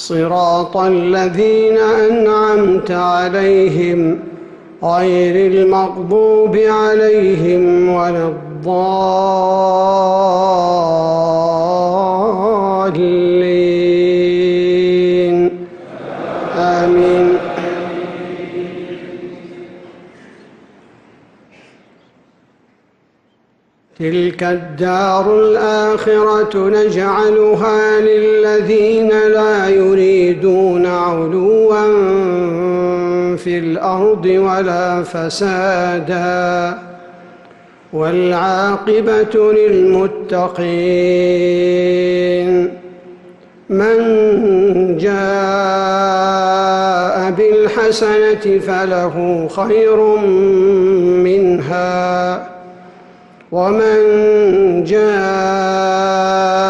صراط الذين أنعمت عليهم غير المغضوب عليهم ولا الضالين. آمين. تلك الدار الآخرة نجعلها للذين لا في الأرض ولا فسادا والعاقبة للمتقين من جاء بالحسنة فله خير منها ومن جاء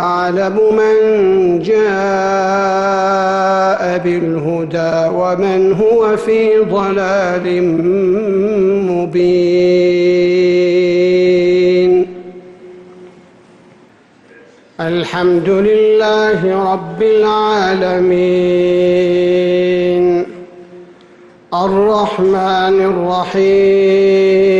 أعلم من جاء بالهدى ومن هو في ضلال مبين. الحمد لله رب العالمين. الرحمن الرحيم.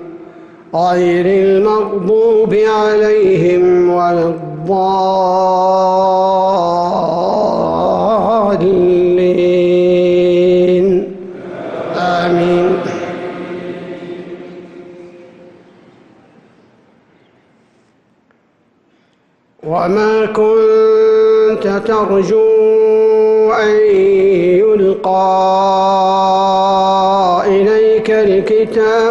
غير المغضوب عليهم ولا الضالين. آمين. وما كنت ترجو أن يلقى إليك الكتاب